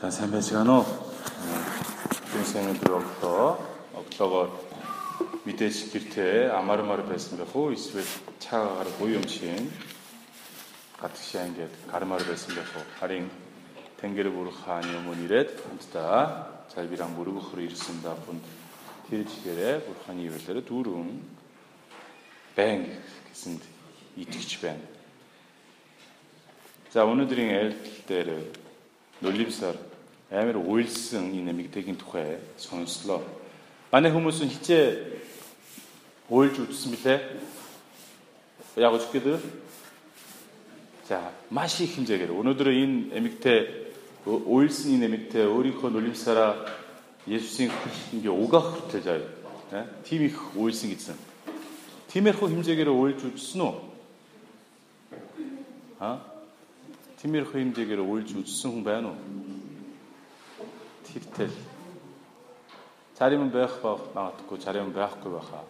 За сайн байцгаана уу? Тэнсэн өдөр оглоо. Оглоогоор мэдээж гэртээ амармар байсан байх уу? Эсвэл чаагаар буй юм шиг гадагшаа ингээд гармаар байсан байх уу? Харин Тэнгэр бүр хааны өмнө ирээд хамтдаа залбиран бүргөхөр ирсэн даапунд тэр чигээрээ бурханы ивэл дүүрэн байн гэсэнд итгэж байна. За өнөөдрийн айлтал дээр нулимсаар амар уйлсан энэ эмэгтэйгийн тухай сонслоо. Манай хүмүүс нь хичээ уйлж үзсэн билээ. Яг үгүй гэдэг. За, маш их хэмжээгээр өнөөдөр энэ эмэгтэй уйлсан энэ эмэгтэй өөрийнхөө нулимсаараа Есүсийн ингээ угаах хүртэл заяа. Тийм их уйлсан гэсэн. Тиймэрхүү хэмжээгээр уйлж үзсэн үү? Аа? Тиймэрхүү хэмжээгээр уйлж үзсэн хүн байна уу? Тэртэл зарим байх магадгүй зарим байхгүй байхаа.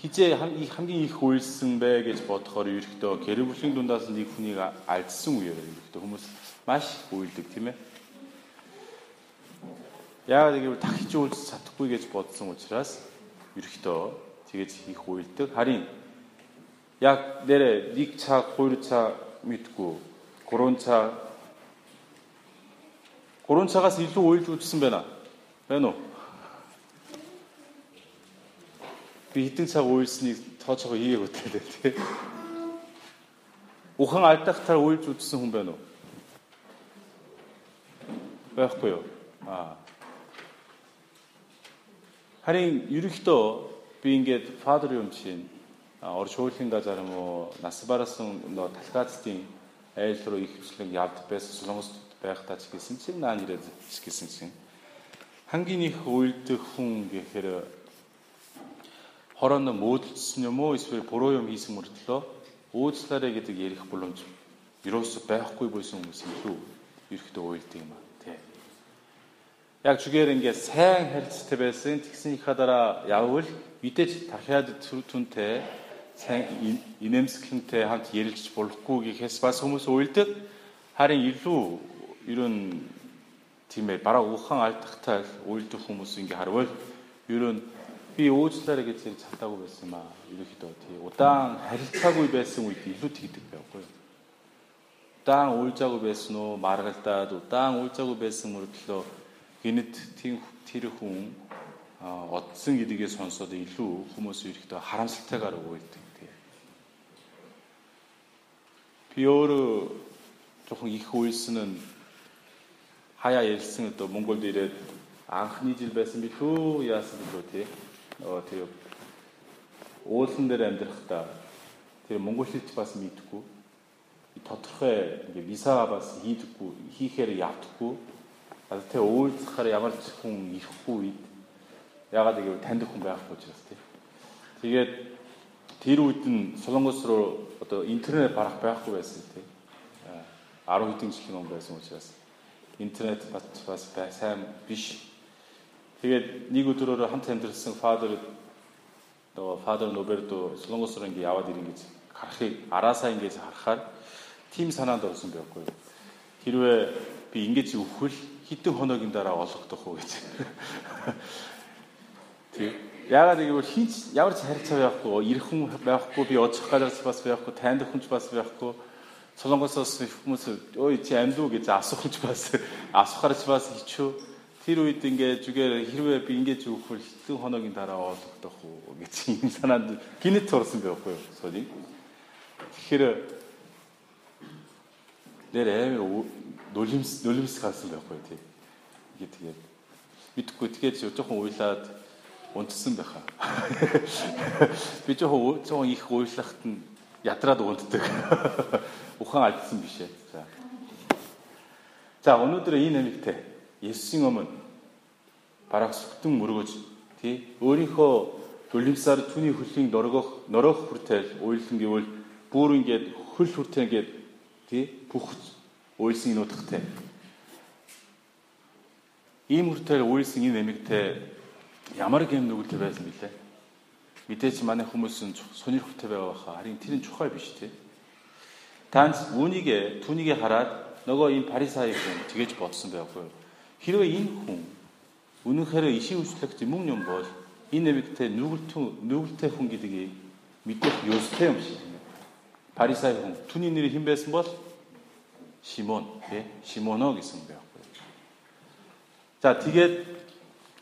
Хизээ хамгийн их үйлсэн бэ гэж бодохоор ерөөхдөө гэр бүлийн дундаас нэг хүнийг алдсан үеэр ерөөхдөө хүмүүс маш үйлдэг тийм ээ. Яагаад гэвэл дахиж үйлс чадахгүй гэж бодсон учраас ерөөхдөө тэгэж хийх үйлдэг. Харин яг нэрэ нэг цаг, хоёр цаг мэдгүй, гурван цаг Гурван цагаас илүү уйлж үзсэн байна. Байна уу? Би хэдэн цаг уйлсныг тооцоогоо хийгээг үтэлээ тий. Ухан алдахтаар уйлж үзсэн хүн байна уу? Байхгүй юу? Аа. Харин ерөнхийдөө би ингээд фадер юм чинь орж хуулийн газар юм уу нас барасан нөө талхаацтын айл руу их хөслөг явд байсан солонгос байхдаа ч гэсэн чинь наа нэрээ ч гэсэн чинь. Хамгийн их үйлдэх хүн гэхээр хорооно мөөдөлдсөн юм уу? Эсвэл буруу юм хийсэн мөртлөө? Уучлаарай гэдэг ярих боломж юусо байхгүй байсан хүмүүс илүү ирэхдээ уйлдаг юм аа. Тий. Яг зүгээр ингээд сайн харилцтай байсан. Тэгсэн их дараа явбал мэдээж дахиад түнтэй сайн инэмсгэлэнтэй хамт ярилж болохгүй гэхээс бас хүмүүс уйлдаг харин илүү ерөн тийм ээ бараг ухан алдахтай уйлдах хүмүүс ингээ харвал ерөн би уучлаарай гэж зэрэг цалтаагүй байсан юм аа. Ерөнхийдөө тий удаан харилцаагүй байсан үед илүү тэгдэг байхгүй юу? Удаан уйлжаагүй байсан уу? Маргалдаад удаан уйлжаагүй байсан мөртлөө гинэд тийм тэр хүн одсон гэдгийг сонсоод илүү хүмүүс ерөнхийдөө харамсалтайгаар уйлдаг тий. Би өөрөө жоохон их уйлсан нь хаяа ярьсан одоо Монголд ирээд анхны жил байсан би хөө яасан билүү тий. Нөгөө тэр уулан дээр амьдрахдаа тэр монгол хэлч бас мэдгүй. Тодорхой ингээ визаа бас хийдэггүй, хийхээр явдаггүй. Аа тэр уулзахаар ямар ч хүн ирэхгүй үед ягаад гэвэл таньдаг хүн байхгүй учраас тий. Тэгээд тэр үед нь Солонгос руу одоо интернет барах байхгүй байсан тий. 10 хэдэн жилийн өмнө байсан учраас интернет бас сайн биш. Тэгээд нэг өдрөөр хамт амьдэрсэн фадер нөгөө фадер Нобердо Солонгос руу ингэ яваад ирэн гэж харахыг араасаа ингэж харахаар тим санаанд орсон байхгүй. Хэрвээ би ингэж өвхөл хитэн хоноогийн дараа олгодох уу гэж. Тэг. Яагаад гэвэл хинч ямар ч харилцаа байхгүй, ирэх хүн байхгүй, би очих газар бас байхгүй, тайндах хүнч бас байхгүй Солонгосоос хүмүүс ой чи амьд уу гэж асуухч бас асуухаарч бас хичүү. Тэр үед ингээ зүгээр хэрвээ би ингэж өгөхөр хэдэн хоноогийн дараа ойлгох уу гэж юм санаанд гинэт турсан байхгүй юу сони. Тэгэхээр нэр амар нулимс нулимс гарсан байхгүй тий. Ингээ тэгээд мэдхгүй тэгээд жоохон уйлаад унтсан байхаа. Би жоохон их уйлахт нь ядраад унтдаг. Ухан алдсан биш ээ. За. За өнөөдөр энэ нэмэгтэй Есүсийн өмнө бараг сүтэн мөргөж тий өөрийнхөө төлөвсаар түүний хөлийн норгох норох хүртэл уйлсан гэвэл бүр ингээд хөл хүртэл ингээд тий бүх уйлсан энэ утгатай. Ийм хүртэл уйлсан энэ нэмэгтэй ямар гэм нүгэлтэй байсан бilé? Мэдээч манай хүмүүс нь сонирхолтой байгаа хаа. Харин тэр нь чухал биш тий. Танц үүнийг түүнийг хараад нөгөө энэ парисаи хүн тэгэж бодсон байхгүй. Хэрвээ энэ хүн үнэнхээр ишийн үслэгч мөн юм бол энэ нэмэгтэй нүгэлтэн нүгэлтэй хүн гэдгийг мэдэх ёстой юм шиг. парисаи хүн түүний нэр хэн байсан бол Шимон тий Шимоно гэсэн байхгүй. За тэгээд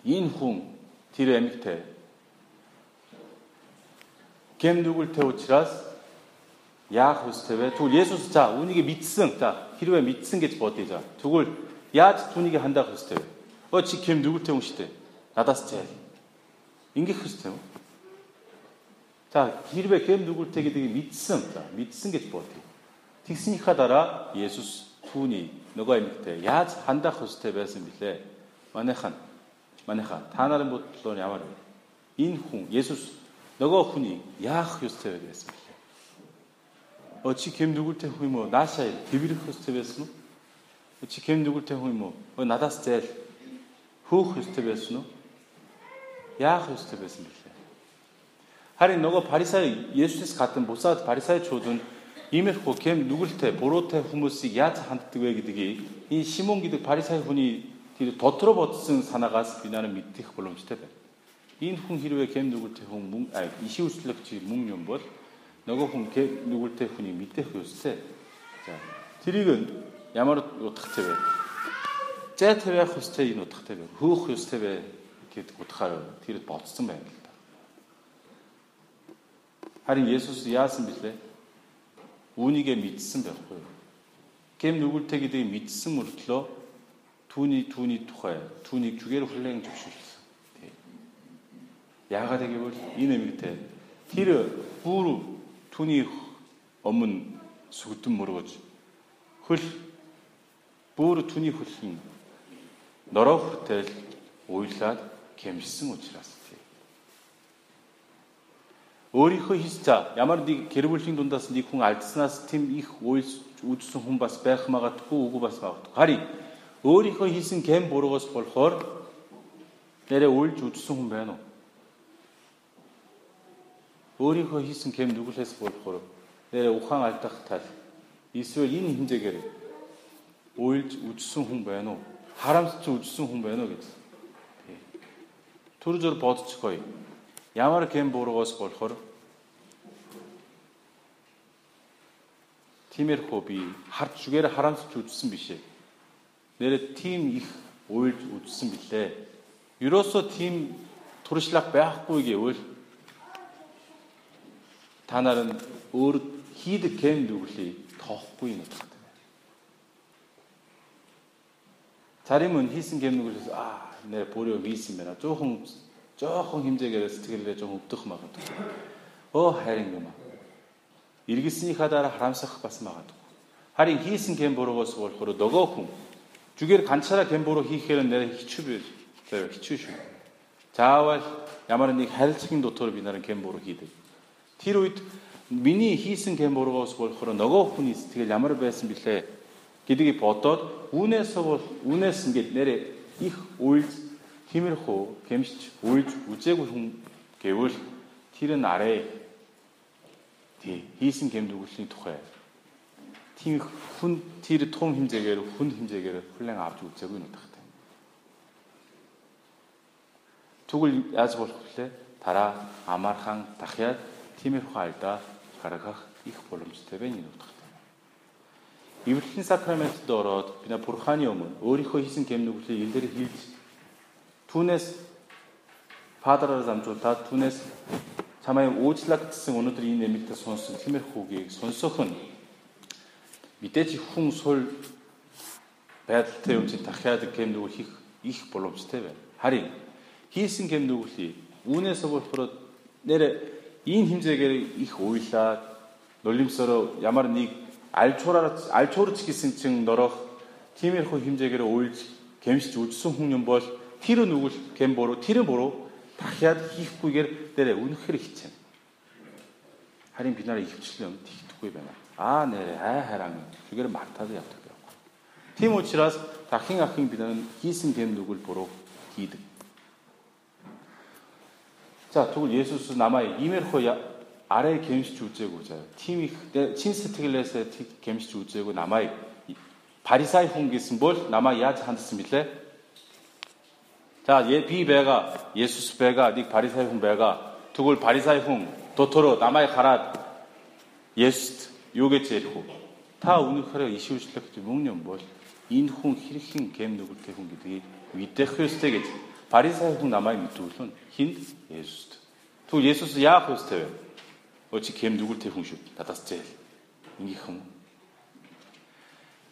энэ хүн тэр эмэгтэй гэмдүгэл тэ учраас яах үстэвэ? Тэгвэл Есүс за үүнийг мэдсэн. За хэрвээ мэдсэн гэж бодъё за. Тэгвэл яаж түүнийг хандах үстэвэ? Өө чи гэм 누구тэй хүн штэ? Надаас зээл. Ингээх үстэв. За хэрвээ гэм 누구тэй гэдгийг мэдсэн. За мэдсэн гэж бодъё. Тэгснийхаа дараа Есүс түүний нөгөө эмэгтэй яаж хандах үстэй байсан бilé? Манайхан. Манайха та нарын бодлоо ямар вэ? Энэ хүн Есүс нөгөө хүний яах ёстой байсан бэ? 어, чи гэм нүгэлтэй хүн юм уу? Наашаа хэврэх хөстэй байсан уу? Чи гэм нүгэлтэй хүн юм уу? 어, надаас зээл хөөх хөстэй байсан уу? Яах хөстэй байсан бэлээ? Харин нөгөө парисаи Есүсээс гадна бусад парисаичууд нь иймэрхүү гэм нүгэлтэй буруутай хүмүүсийг яаж ханддаг вэ гэдгийг энэ Шимон гэдэг парисаи хүний тэр дотроо бодсон санаагаас би нараа мэдэх боломжтой байна. Энэ хүн хэрвээ гэм нүгэлтэй хүн мөн иши үслэгч мөн юм бол нөгөө хүн нүгэлтэй хүний мэдэх ёстой. За тэрийг ямар утгатай вэ? Зай тавиах ёстой энэ утгатай вэ? Хөөх ёстой вэ гэдэг утгаар тэр бодсон байна л да. Харин Есүс яасан бэлээ? Үүнийгээ мэдсэн байхгүй юу? Гэм нүгэлтэй гэдгийг мэдсэн мөртлөө түүний түүний тухай түүнийг жүгээр хүлээн зөвшөөрсөн. Яагаад гэвэл энэ эмэгтэй тэр бүр Түүний өмнө сүгдэн мөргөж хөл бүр түүний хөлн нороо хүртэл уйлаад гэмшсэн учраас тий. Өөрийнхөө хийс за ямар нэг гэр бүлийн дундаас нэг хүн алдснаас тэм их уйлж үдсэн хүн бас байх магадгүй үгүй бас магадгүй. Харин өөрийнхөө хийсэн гэм буруугаас болохоор нэрээ уйлж үдсэн хүн байна уу? Өөрийнхөө хийсэн гэм нүглээс болохоор нэрэ ухаан алдах тал эсвэл энэ хэмжээгээр уйлж үжсэн хүн байна уу? Харамсч үжсэн хүн байна уу гэж. Түр зөр бодцгоё. Ямар гэм буруугаас болохоор тиймэрхүү би харж зүгээр харамсч үжсэн биш ээ. Нэрэ тийм их уйлж үжсэн билээ. Ерөөсөө тийм туршлага байхгүй гэвэл та нар нь өөр хийдэг гэм дүглийг тоохгүй юм байна. Зарим нь хийсэн гэм дүглээс аа нэр бүрөө хийсэн байна. Жохон жохон хэмжээгээр сэтгэлээ жохон өвдөх магадгүй. Оо харин юм аа. Иргэснийхаа дараа харамсах бас магадгүй. Харин хийсэн гэм буруугаас болохоор дөгөө хүн зүгээр ганцаараа гэм буруу хийхээр нэр хичүү биш. Тэр хичүү шүү. Заавал ямар нэг харилцагын дотор би наран гэм буруу хийдэг. Тэр үед миний хийсэн гэм буруугаас болохоор нөгөө хүний сэтгэл ямар байсан бilé гэдгийг бодоод үүнээс бол үүнээс ингээд нэрээ их үйлс тиймэрхүү гэмшиж үйлж үзээгүй хүн гэвэл тэр нь арай тий хийсэн гэм дүглийн тухай тийм хүн тэр тун хэмжээгээр хүн хэмжээгээр хүлэн авч үзээгүй нүдахтай. Тэгвэл яаж болох вэ? Дараа амархан дахиад тиймэрхүү алдаа гаргах их боломжтой байна энэ утгатай. Эвэрлэлийн сакраментд ороод би бурханы өмнө өөрийнхөө хийсэн гэм нүглийг илээр хийлж түүнээс фадараар замжуулаад түүнээс чамайг уучлагдсан өнөөдөр энэ нэмэлтээ сонсон тиймэрхүүгийг сонсох нь мэдээж хүн сул байдалтай юм чинь дахиад гэм нүгэл хийх их боломжтой байна. Харин хийсэн гэм нүглийг үүнээс болохоор нэр ийм хэмжээгээр их уйлаад нулимсороо ямар нэг альчуураар альчуурч гэсэн чин норох тиймэрхүү хэмжээгээр уйлж гэмшиж үдсэн хүн юм бол тэр нүгэл гэм буруу тэр буруу дахиад хийхгүйгээр нэрэ үнэхээр хичээнэ. Харин би нараа ихвчлэн тэгдэхгүй байна. Аа нэрэ хай харан зүгээр мартаад явдаг байхгүй. Тийм учраас дахин ахин бид хийсэн гэм нүгэл буруу хийдэг. За тэгвэл Есүс намайг иймэрхүү арай гэмшиж үзээгүй заяа. Тим их чин сэтгэлээсээ гэмшиж үзээгүй намайг 바리사이 хүн гэсэн бол намайг яаж хандсан бilé? За, би байгаа Есүс байгаа нэг 바리사이 хүн байгаа. Тэгвэл 바리사이 хүн дотороо намайг хараад Есүст юу гэж ярих вэ? Та өнөөдөр ишүүлжлэх мөн юм бол энэ хүн хэрхэн гэм нүгэлтэй хүн гэдгийг мэдэх ёстой гэж 바리사이 хүн намайг мэдүүлэн хинд Есүст. Тэгвэл Есүс яах ёстой вэ? Өө чи гэм нүгэлтэй хүн шүү. Надаас зээл. Ингэх юм.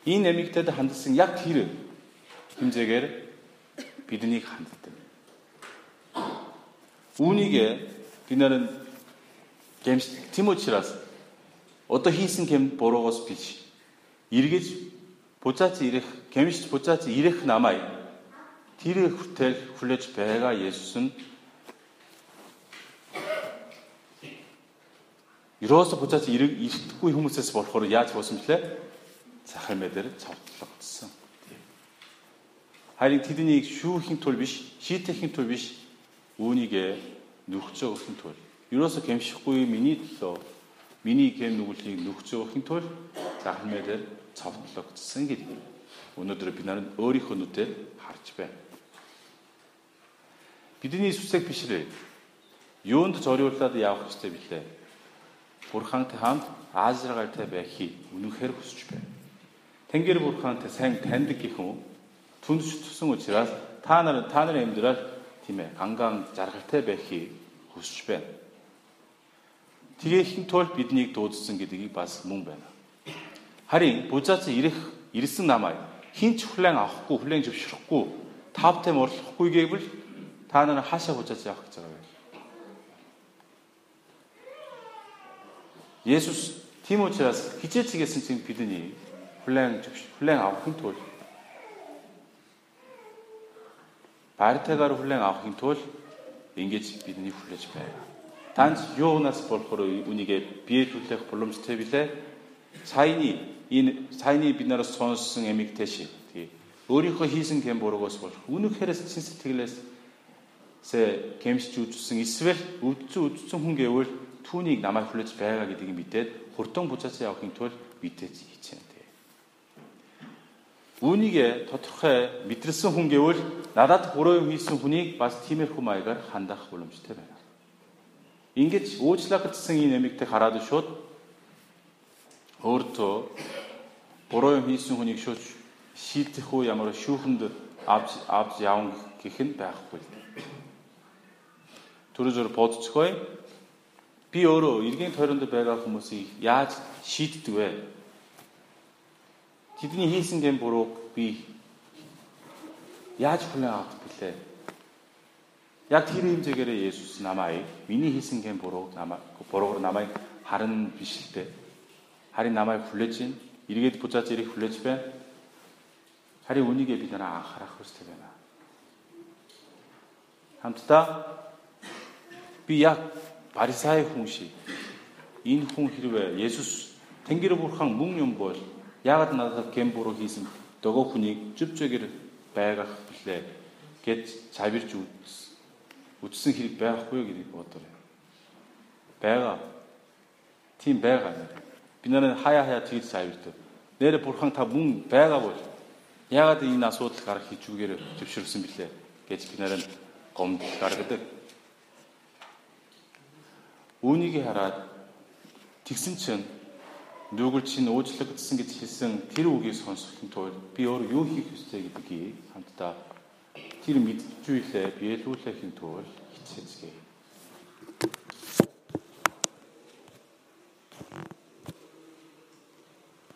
Энэ эмэгтэйд хандсан яг тэр хэмжээгээр биднийг ханддаг. Үүнийг бид нарын гэмш Тимотираас одоо хийсэн гэм буруугаас биш эргэж буцаач ирэх гэмш буцаач ирэх намайг тэр хүртэл хүлээж байгаа Есүс нь Ерөөсө буцаач ирэхгүй хүмүүсээс болохоор яаж болсон блэ? Захимэ дээр цавтлагдсан. Харин тэднийг шүүхийн тул биш, шийтгэхийн тул биш үүнийг нүхж өгөхийн тул. Юусоо гэмшихгүй миний төлөө миний гэм нүглийг нүхж өгөхийн тул захимээр цовдлогдсон гэдэг. Өнөөдөр бид нарыг өөрийнхөө нүдээр харж байна. Бидний сүсэг бишрээ. Юунд зориулаад явах ёстой билээ? Бурхантай хамт Азрагалтай байхыг үнэнхээр хүсэж байна. Тэнгэр бурхантай сайн таньдаг гэх юм түнш тусан учраас та нар та нарын амьдрал тийм ээ гангаан жаргалтай байхыг хүсэж байна. Тэгээхин тул биднийг дуудсан гэдгийг бас мөн байна. Харин буцаац ирэх ирсэн намайг хинч хүлээн авахгүй хүлээн зөвшөөрөхгүй тавтай морлохгүй гэвэл та нар хаашаа буцаац явах гэж байгаа вэ? Есүс тийм учраас хизээцгийсэн чинь бидний хүлээн хүлээн авахын тулд Бартагаар хүлээн авахын тулд ингэж бидний хүлээж байна. Танц юунаас болохоор үнийг биелүүлэх боломжтой билээ. Саяны энэ саяны бид нараас сонссон эмигтэй шиг тий өөрийнхөө хийсэн гэм буруугаас бол үнэхээрээс чин сэтгэлээс сэ гэмшиж үзсэн эсвэл үдцэн үдцэн хүн гэвэл түүнийг намайг хүлээж байгаа гэдгийг мэдээд хурдан буцааж явахын тулд мэдээж хийчихэ. Үүнийг тодорхой мэдрэлсэн хүн гэвэл надад буруу юм хийсэн хүнийг бас тиймэрхүү маягаар хандах боломжтой байна. Ингэж уучлагдсан энэ эмэгтэй хараад шууд өөртөө буруу юм хийсэн хүнийг шууд шийдэх үү ямар шүүхэнд авч авч явна гэх нь байхгүй. Түрүүзөр бодцгоё. Би өөрөө эргийн тойронд байгаа хүмүүсийг яаж шийддэг вэ? Тэдний хийсэн гэм бурууг би яаж хүлээн авах гэлээ? Яг тэр хэмжээгээр Есүс намайг миний хийсэн гэм бурууг намайг буруугаар намайг харна биш л дээ. Харин намайг хүлээж гин эргээд буцааж ирэх хүлээж байна. Харин үнийгээ бид нараа анхаарах хэрэгтэй байна. Хамтдаа би яг барисай хүн шиг энэ хүн хэрвээ Есүс Тэнгэр бурхан мөн юм бол Яагаад надад гэм буруу хийсэн дөгөө хүнийг зүв зүйгээр байгах блэ гэж цавирч үтсэн хэрэг байхгүй гэдгийг бодоорой. Бага. Тийм байгаа нэр. Би нараа хаяа хаяа тэгж цавирдаг. Нэрэ бурхан та мөн байгаа бол яагаад энэ асуудал гарах хичүүгээр зөвшөөрсөн блэ гэж би нараа гомдол гаргадаг. Үүнийг хараад тэгсэн чинь Нүгэл чинь уучлагдсан гэж хэлсэн тэр үгийг сонсохын тулд би өөр юу хийх ёстой гэдгийг хамтдаа тэр мэдчихвээ биелүүлэхийн тулд хичээцгээе.